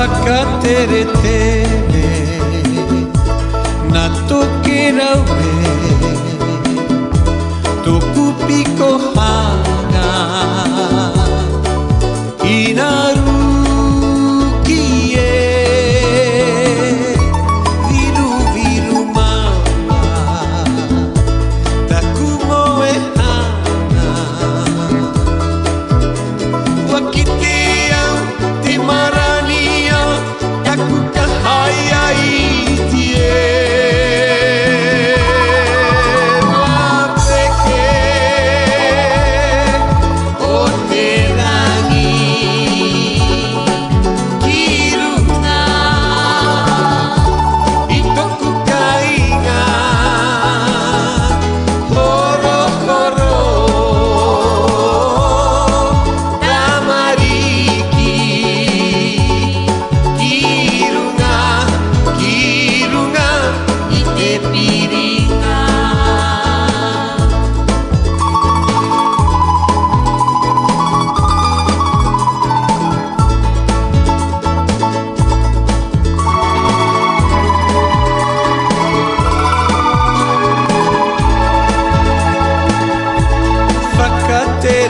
whakatere tere Na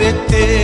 querer ter.